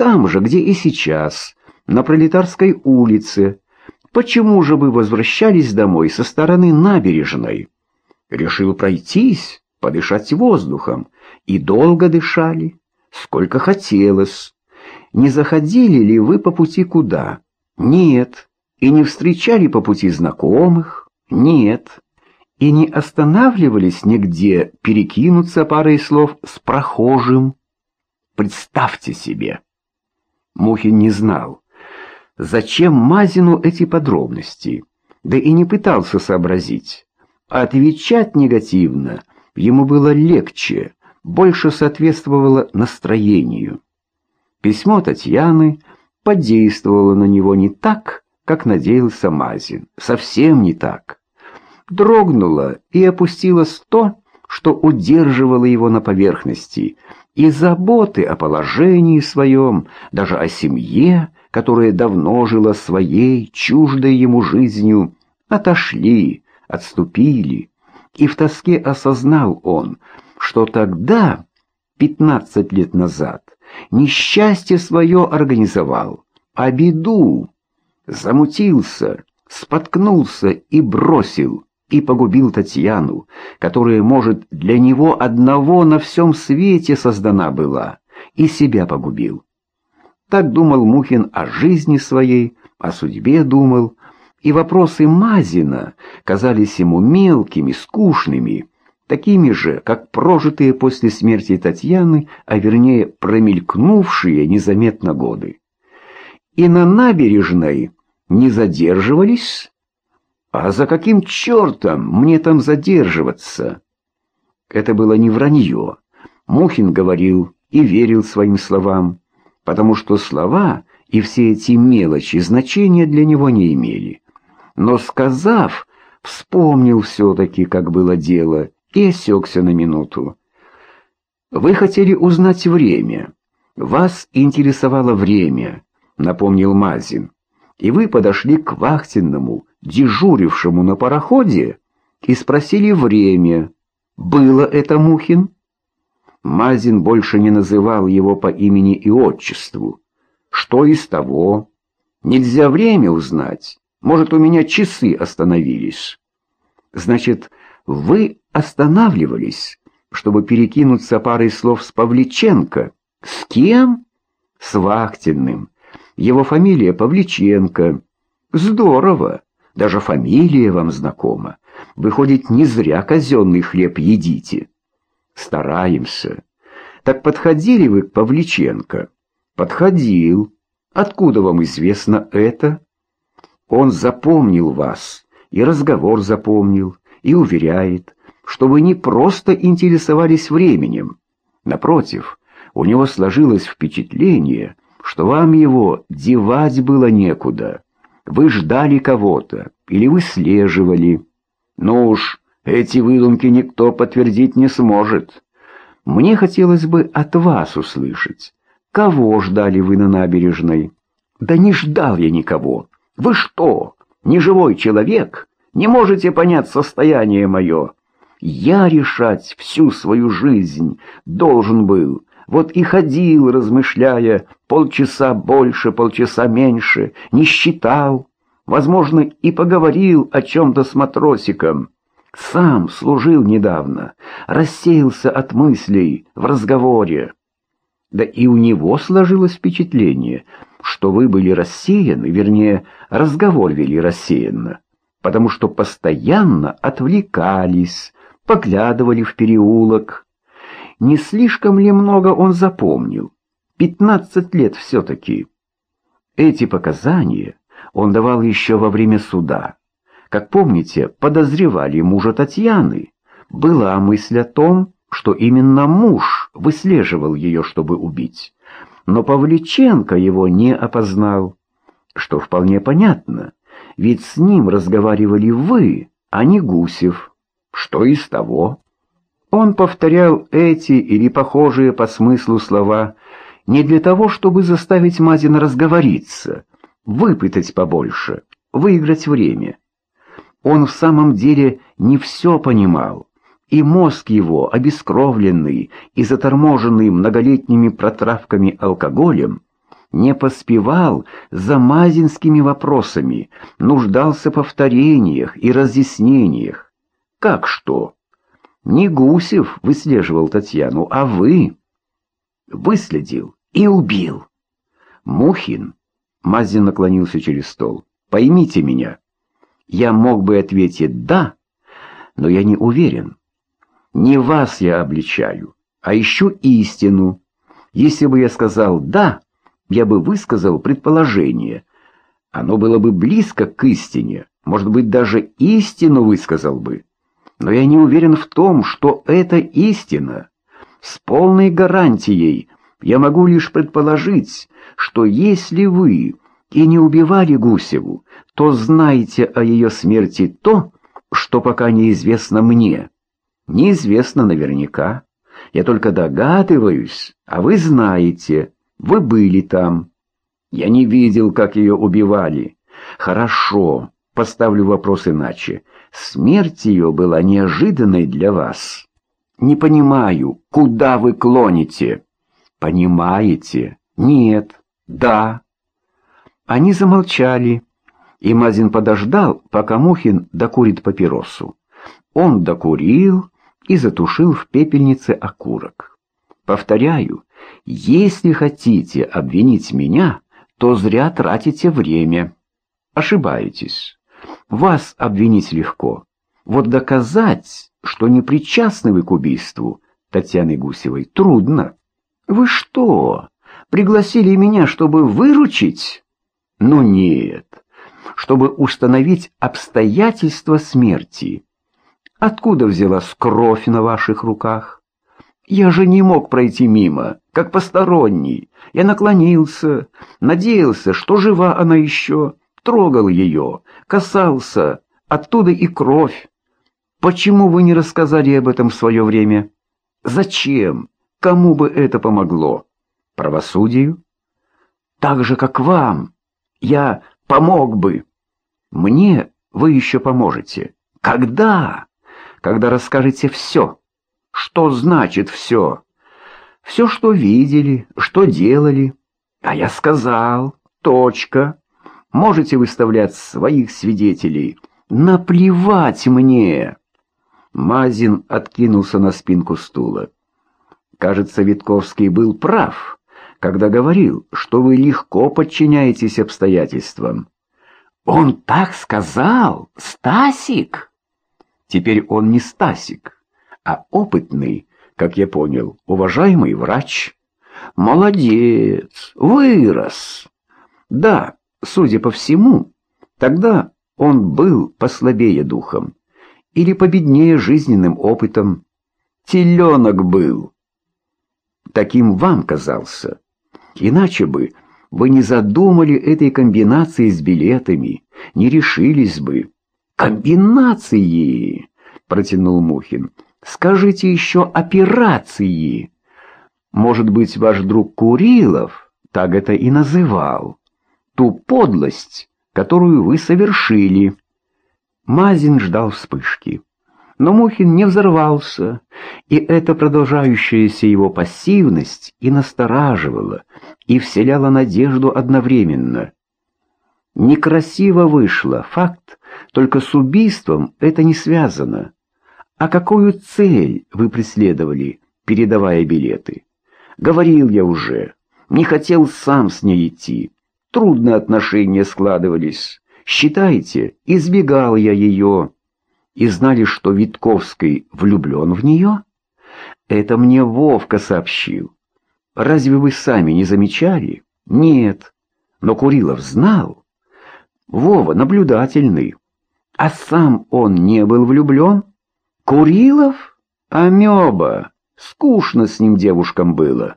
там же, где и сейчас, на Пролетарской улице. Почему же вы возвращались домой со стороны набережной? Решил пройтись, подышать воздухом. И долго дышали, сколько хотелось. Не заходили ли вы по пути куда? Нет. И не встречали по пути знакомых? Нет. И не останавливались нигде перекинуться парой слов с прохожим? Представьте себе. Мухин не знал, зачем Мазину эти подробности, да и не пытался сообразить. Отвечать негативно ему было легче, больше соответствовало настроению. Письмо Татьяны подействовало на него не так, как надеялся Мазин, совсем не так. Дрогнуло и опустилось то, что удерживало его на поверхности, и заботы о положении своем, даже о семье, которая давно жила своей, чуждой ему жизнью, отошли, отступили, и в тоске осознал он, что тогда, пятнадцать лет назад, несчастье свое организовал, а беду замутился, споткнулся и бросил, и погубил Татьяну, которая, может, для него одного на всем свете создана была, и себя погубил. Так думал Мухин о жизни своей, о судьбе думал, и вопросы Мазина казались ему мелкими, скучными, такими же, как прожитые после смерти Татьяны, а вернее промелькнувшие незаметно годы. И на набережной не задерживались? А за каким чертом мне там задерживаться? Это было не вранье. Мухин говорил и верил своим словам, потому что слова и все эти мелочи значения для него не имели. Но сказав, вспомнил все-таки, как было дело, и осекся на минуту. «Вы хотели узнать время. Вас интересовало время», — напомнил Мазин. «И вы подошли к вахтенному, дежурившему на пароходе, и спросили время. Было это Мухин?» Мазин больше не называл его по имени и отчеству. «Что из того? Нельзя время узнать. Может, у меня часы остановились?» «Значит, вы останавливались, чтобы перекинуться парой слов с Павличенко. С кем? С Вахтенным. Его фамилия Павличенко. Здорово. Даже фамилия вам знакома. Выходит, не зря казенный хлеб едите. Стараемся. Так подходили вы к Павличенко? Подходил. Откуда вам известно это? Он запомнил вас, и разговор запомнил, и уверяет, что вы не просто интересовались временем. Напротив, у него сложилось впечатление, что вам его девать было некуда. Вы ждали кого-то или выслеживали. Ну уж, эти выдумки никто подтвердить не сможет. Мне хотелось бы от вас услышать, кого ждали вы на набережной? Да не ждал я никого. Вы что, не живой человек? Не можете понять состояние мое? Я решать всю свою жизнь должен был. Вот и ходил, размышляя, полчаса больше, полчаса меньше, не считал. Возможно, и поговорил о чем-то с матросиком. Сам служил недавно, рассеялся от мыслей в разговоре. Да и у него сложилось впечатление, что вы были рассеяны, вернее, разговор вели рассеянно, потому что постоянно отвлекались, поглядывали в переулок. Не слишком ли много он запомнил? Пятнадцать лет все-таки. Эти показания он давал еще во время суда. Как помните, подозревали мужа Татьяны. Была мысль о том, что именно муж выслеживал ее, чтобы убить. Но Павличенко его не опознал, что вполне понятно, ведь с ним разговаривали вы, а не Гусев. Что из того? Он повторял эти или похожие по смыслу слова не для того, чтобы заставить Мазина разговориться, выпытать побольше, выиграть время. Он в самом деле не все понимал, и мозг его, обескровленный и заторможенный многолетними протравками алкоголем, не поспевал за мазинскими вопросами, нуждался в повторениях и разъяснениях. Как что? Не Гусев выслеживал Татьяну, а вы. Выследил и убил. Мухин, Мазин наклонился через стол, поймите меня. Я мог бы ответить «да», но я не уверен. Не вас я обличаю, а ищу истину. Если бы я сказал «да», я бы высказал предположение. Оно было бы близко к истине, может быть, даже истину высказал бы. Но я не уверен в том, что это истина. С полной гарантией я могу лишь предположить, что если вы и не убивали Гусеву, то знаете о ее смерти то, что пока неизвестно мне. Неизвестно наверняка. Я только догадываюсь, а вы знаете, вы были там. Я не видел, как ее убивали. Хорошо, поставлю вопрос иначе. Смерть ее была неожиданной для вас. Не понимаю, куда вы клоните? Понимаете? Нет. Да. Они замолчали, и Мазин подождал, пока Мухин докурит папиросу. Он докурил и затушил в пепельнице окурок. Повторяю, если хотите обвинить меня, то зря тратите время. Ошибаетесь. Вас обвинить легко. Вот доказать, что не причастны вы к убийству Татьяны Гусевой, трудно. Вы что, пригласили меня, чтобы выручить? Ну нет, чтобы установить обстоятельства смерти. Откуда взялась кровь на ваших руках? Я же не мог пройти мимо, как посторонний. Я наклонился, надеялся, что жива она еще, трогал ее, касался, оттуда и кровь. Почему вы не рассказали об этом в свое время? Зачем? Кому бы это помогло? Правосудию? Так же, как вам. Я помог бы. Мне вы еще поможете. Когда? Когда расскажете все. Что значит все? Все, что видели, что делали. А я сказал, точка. Можете выставлять своих свидетелей. Наплевать мне. Мазин откинулся на спинку стула. Кажется, Витковский был прав, когда говорил, что вы легко подчиняетесь обстоятельствам. Он так сказал, Стасик. Теперь он не Стасик, а опытный, как я понял, уважаемый врач. Молодец, вырос. Да, судя по всему, тогда он был послабее духом или победнее жизненным опытом. Теленок был. Таким вам казался. Иначе бы вы не задумали этой комбинации с билетами, не решились бы. Комбинации, протянул Мухин. Скажите еще операции. Может быть, ваш друг Курилов так это и называл. Ту подлость, которую вы совершили. Мазин ждал вспышки. Но Мухин не взорвался, и эта продолжающаяся его пассивность и настораживала, и вселяла надежду одновременно. Некрасиво вышло, факт, только с убийством это не связано. А какую цель вы преследовали, передавая билеты? Говорил я уже, не хотел сам с ней идти. Трудные отношения складывались. Считайте, избегал я ее и знали, что Витковский влюблен в нее? Это мне Вовка сообщил. Разве вы сами не замечали? Нет. Но Курилов знал. Вова наблюдательный. А сам он не был влюблен? Курилов? Амеба. Скучно с ним девушкам было.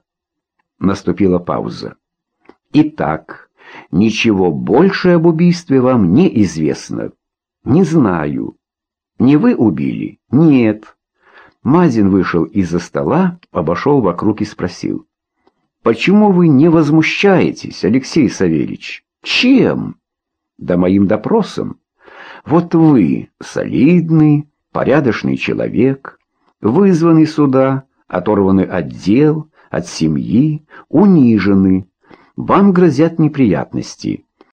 Наступила пауза. Итак, ничего больше об убийстве вам не известно. Не знаю. Не вы убили? Нет. Мазин вышел из-за стола, обошел вокруг и спросил. Почему вы не возмущаетесь, Алексей Савельич? Чем? Да моим допросом. Вот вы солидный, порядочный человек, вызванный сюда, оторванный от дел, от семьи, униженный. Вам грозят неприятности.